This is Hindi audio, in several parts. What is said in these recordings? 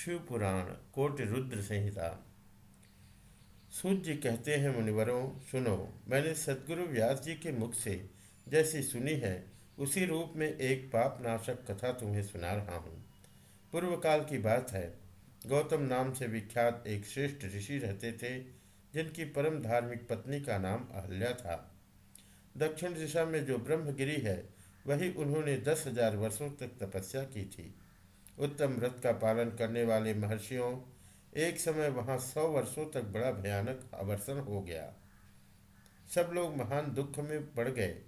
शिवपुराण कोटि रुद्र संहिता। सूर्य कहते हैं, मुनिवरों, सुनो, मैंने सदगुरु व्यास जी के मुख से जैसी सुनी है, उसी रूप में एक पाप नाशक कथा तुम्हें सुना रहा हूँ। पूर्व काल की बात है, गौतम नाम से विख्यात एक श्रेष्ठ ऋषि रहते थे, जिनकी परम धार्मिक पत्नी का नाम अहल्या था। दक्षिण दिशा में जो ब्रह्मगिरी है, वही उन्होंने दस हज़ार वर्षों तक तपस्या की थी। उत्तम व्रत का पालन करने वाले महर्षियों, एक समय वहाँ सौ वर्षों तक बड़ा भयानक अवर्षण हो गया। सब लोग महान दुख में पड़ गए।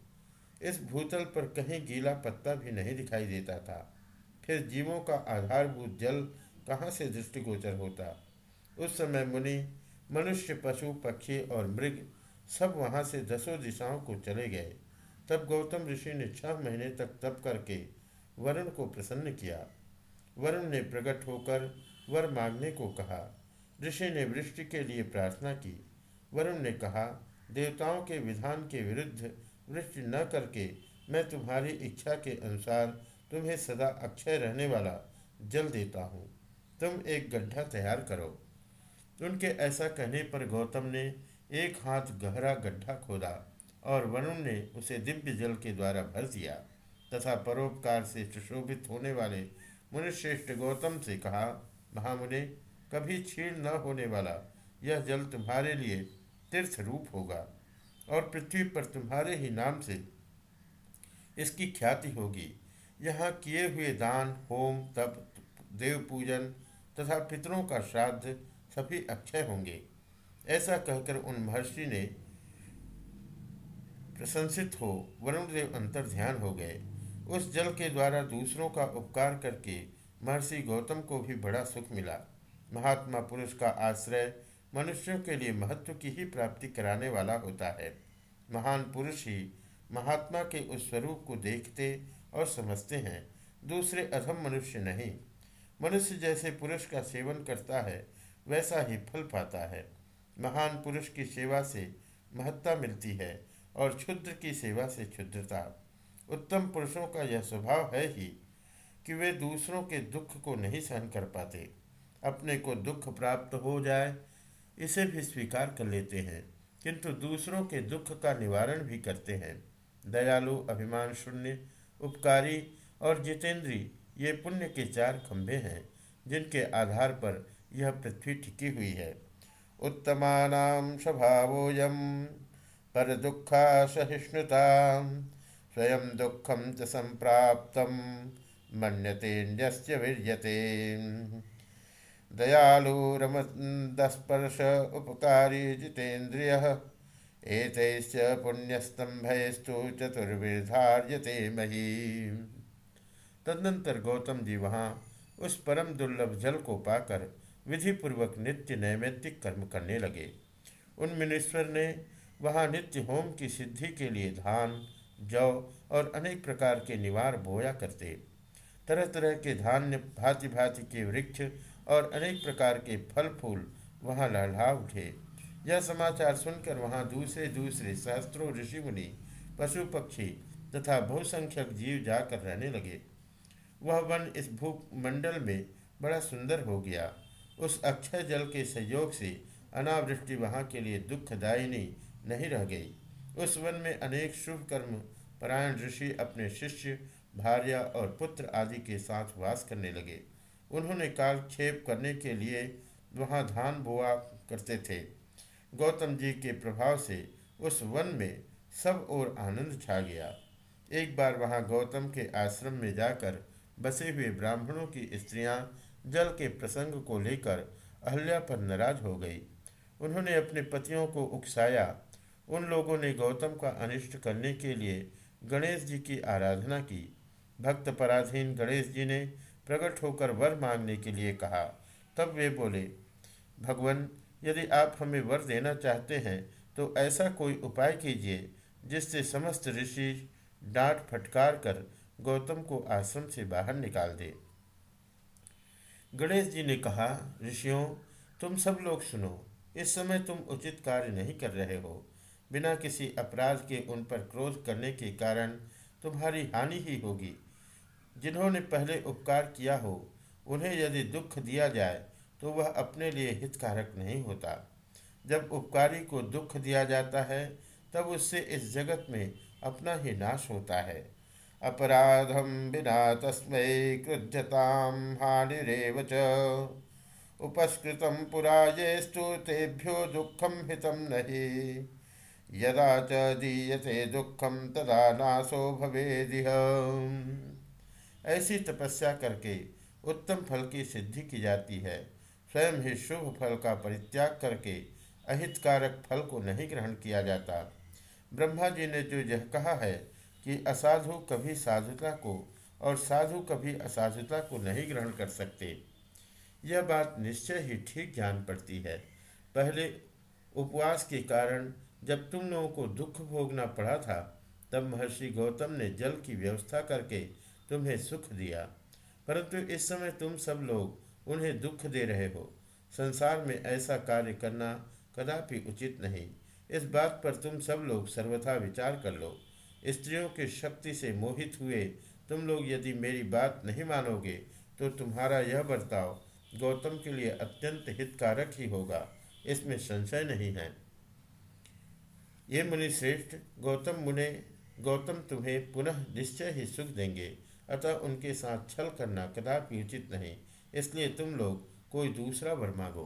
इस भूतल पर कहीं गीला पत्ता भी नहीं दिखाई देता था। फिर जीवों का आधारभूत जल कहाँ से दृष्टिगोचर होता? उस समय मुनि, मनुष्य, पशु, पक्षी और मृग सब वहाँ से दसों दिशाओं को चले गए। तब गौतम ऋषि ने छह महीने तक तप करके वरुण को प्रसन्न किया। वरुण ने प्रकट होकर वर मांगने को कहा। ऋषि ने वृष्टि के लिए प्रार्थना की। वरुण ने कहा, देवताओं के विधान के विरुद्ध वृष्टि न करके मैं तुम्हारी इच्छा के अनुसार तुम्हें सदा अक्षय रहने वाला जल देता हूँ। तुम एक गड्ढा तैयार करो। उनके ऐसा कहने पर गौतम ने एक हाथ गहरा गड्ढा खोदा और वरुण ने उसे दिव्य जल के द्वारा भर दिया तथा परोपकार से सुशोभित होने वाले मुनिश्रेष्ठ गौतम से कहा, महामुने, कभी छीण न होने वाला यह जल तुम्हारे लिए तीर्थ रूप होगा और पृथ्वी पर तुम्हारे ही नाम से इसकी ख्याति होगी। यहाँ किए हुए दान, होम, तप, देव पूजन तथा पितरों का श्राद्ध सभी अक्षय होंगे। ऐसा कहकर उन महर्षि ने प्रशंसित हो वरुण देव अंतर ध्यान हो गए। उस जल के द्वारा दूसरों का उपकार करके महर्षि गौतम को भी बड़ा सुख मिला। महात्मा पुरुष का आश्रय मनुष्यों के लिए महत्व की ही प्राप्ति कराने वाला होता है। महान पुरुष ही महात्मा के उस स्वरूप को देखते और समझते हैं, दूसरे अधम मनुष्य नहीं। मनुष्य जैसे पुरुष का सेवन करता है, वैसा ही फल पाता है। महान पुरुष की सेवा से महत्ता मिलती है और क्षुद्र की सेवा से क्षुद्रता। उत्तम पुरुषों का यह स्वभाव है ही कि वे दूसरों के दुख को नहीं सहन कर पाते। अपने को दुख प्राप्त हो जाए, इसे भी स्वीकार कर लेते हैं। किंतु दूसरों के दुख का निवारण भी करते हैं। दयालु, अभिमान शून्य, उपकारी और जितेंद्री, ये पुण्य के चार खंभे हैं, जिनके आधार पर यह पृथ्वी टिकी हुई है। उत्तमान स्वभावोयम पर दुखा सहिष्णुता स्वयं दुखम च संप्राप्त मन्यते न्यस्य वीर्यते। दयालुरमदस्पर्श उपकारी जितेन्द्रियः, एतैश्च पुण्यस्तंभस्तु चतुर्विधार्यते मही। तदनंतर गौतम जी वहाँ उस परम दुर्लभ जल को पाकर विधिपूर्वक नित्य नैमित्तिक कर्म करने लगे। उन मिनेश्वर ने वहाँ नित्य होम की सिद्धि के लिए धान जौ और अनेक प्रकार के निवार बोया करते। तरह तरह के धान्य भांति भांति के वृक्ष और अनेक प्रकार के फल फूल वहाँ लहला उठे। यह समाचार सुनकर वहाँ दूसरे दूसरे सहस्त्रों ऋषि मुनि पशु पक्षी तथा बहुसंख्यक जीव जाकर रहने लगे। वह वन इस भूमंडल में बड़ा सुंदर हो गया। उस अक्षय जल के सहयोग से अनावृष्टि वहाँ के लिए दुखदायिनी नहीं रह गई। उस वन में अनेक शुभ कर्म, परायण ऋषि अपने शिष्य, भार्या और पुत्र आदि के साथ वास करने लगे। उन्होंने कालक्षेप करने के लिए वहाँ धान बोआ करते थे। गौतम जी के प्रभाव से उस वन में सब ओर आनंद छा गया। एक बार वहाँ गौतम के आश्रम में जाकर बसे हुए ब्राह्मणों की स्त्रियाँ जल के प्रसंग को लेकर अहल्या पर नाराज़ हो गई। उन्होंने अपने पतियों को उकसाया उन लोगों ने गौतम का अनिष्ट करने के लिए गणेश जी की आराधना की। भक्त पराधीन गणेश जी ने प्रकट होकर वर मांगने के लिए कहा। तब वे बोले, भगवान, यदि आप हमें वर देना चाहते हैं तो ऐसा कोई उपाय कीजिए, जिससे समस्त ऋषि डांट फटकार कर गौतम को आश्रम से बाहर निकाल दे। गणेश जी ने कहा, ऋषियों, तुम सब लोग सुनो, इस समय तुम उचित कार्य नहीं कर रहे हो। बिना किसी अपराध के उन पर क्रोध करने के कारण तुम्हारी हानि ही होगी। जिन्होंने पहले उपकार किया हो, उन्हें यदि दुख दिया जाए तो वह अपने लिए हितकारक नहीं होता। जब उपकारी को दुख दिया जाता है, तब उससे इस जगत में अपना ही नाश होता है। अपराधम बिना तस्मै क्रुध्यताम हानिरेव च। उपस्कृतं पुरा तेभ्यो दुखम हितम नहीं। यदा च दीयते दुखम तदा नाशो भवेदिह। ऐसी तपस्या करके उत्तम फल की सिद्धि की जाती है। स्वयं ही शुभ फल का परित्याग करके अहितकारक फल को नहीं ग्रहण किया जाता। ब्रह्मा जी ने जो यह कहा है कि असाधु कभी साधुता को और साधु कभी असाधुता को नहीं ग्रहण कर सकते, यह बात निश्चय ही ठीक जान पड़ती है। पहले उपवास के कारण जब तुम लोगों को दुख भोगना पड़ा था, तब महर्षि गौतम ने जल की व्यवस्था करके तुम्हें सुख दिया। परंतु इस समय तुम सब लोग उन्हें दुख दे रहे हो। संसार में ऐसा कार्य करना कदापि उचित नहीं। इस बात पर तुम सब लोग सर्वथा विचार कर लो। स्त्रियों की शक्ति से मोहित हुए तुम लोग यदि मेरी बात नहीं मानोगे तो तुम्हारा यह बर्ताव गौतम के लिए अत्यंत हितकारक ही होगा। इसमें संशय नहीं है। ये मुनि श्रेष्ठ, गौतम मुने, गौतम तुम्हें पुनः निश्चय ही सुख देंगे। अतः उनके साथ छल करना कदापि उचित नहीं, इसलिए तुम लोग कोई दूसरा वर मांगो